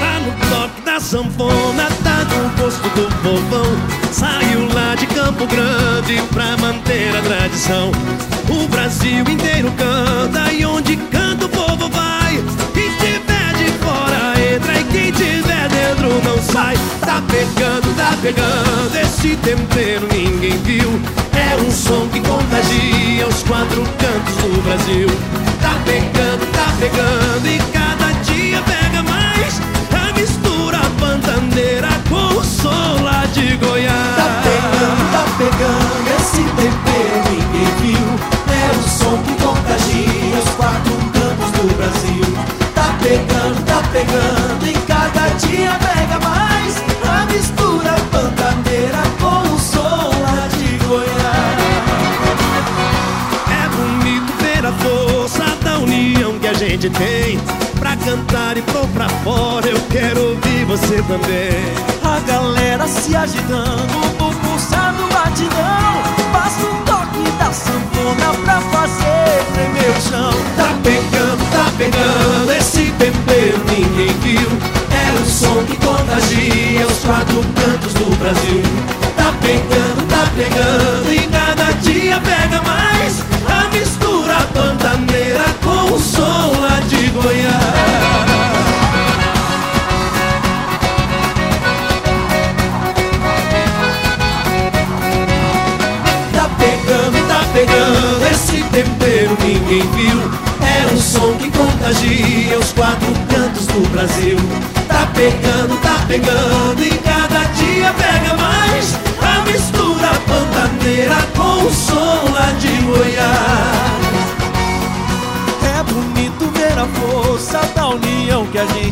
Tá no toque da sanfona, tá no gosto do povão. Saiu lá de Campo Grande pra manter a tradição. O Brasil inteiro canta e onde canta o povo vai. Quem tiver de fora entra e quem tiver dentro não sai. Tá pegando, tá pegando, esse tempero ninguém viu. É um som que contagia os quatro cantos do Brasil. Tá pegando, tá pegando gente tem. Pra cantar e pôr pra fora, eu quero ouvir você também. A galera se agitando no pulsar do batidão Basta um toque da sanfona pra fazer tremer o chão Tá pegando, tá pegando, esse tempero ninguém viu. É o som que contagia os quatro cantos do Brasil. Tá pegando, tá pegando, e cada dia pega mais. A mistura com o som lá de Goiás. Tá pegando, tá pegando, esse tempero ninguém viu. É um som que contagia os quatro cantos do Brasil. Tá pegando, tá pegando, e cada dia pega mais. A mistura pantaneira com o som lá de Goiás.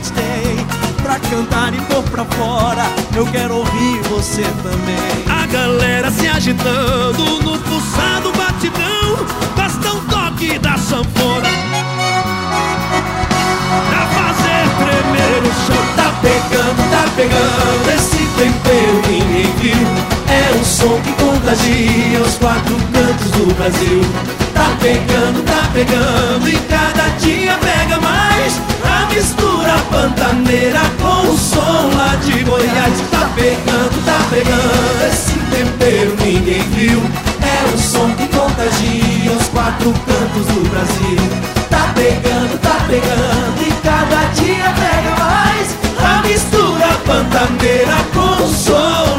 Gente tem Pra cantar e pôr pra fora. Eu quero ouvir você também. A galera se agitando no pulsado batidão Basta um toque da sanfona. Pra fazer tremer o chão. Tá pegando, tá pegando Esse tempero ninguém viu. É um som que contagia os quatro cantos do Brasil. Tá pegando, tá pegando pantaneira com o som lá de Goiás. Tá pegando, tá pegando. Esse tempero ninguém viu. É um som que contagia os quatro cantos do Brasil. Tá pegando, tá pegando. E cada dia pega mais. A mistura pantaneira com o som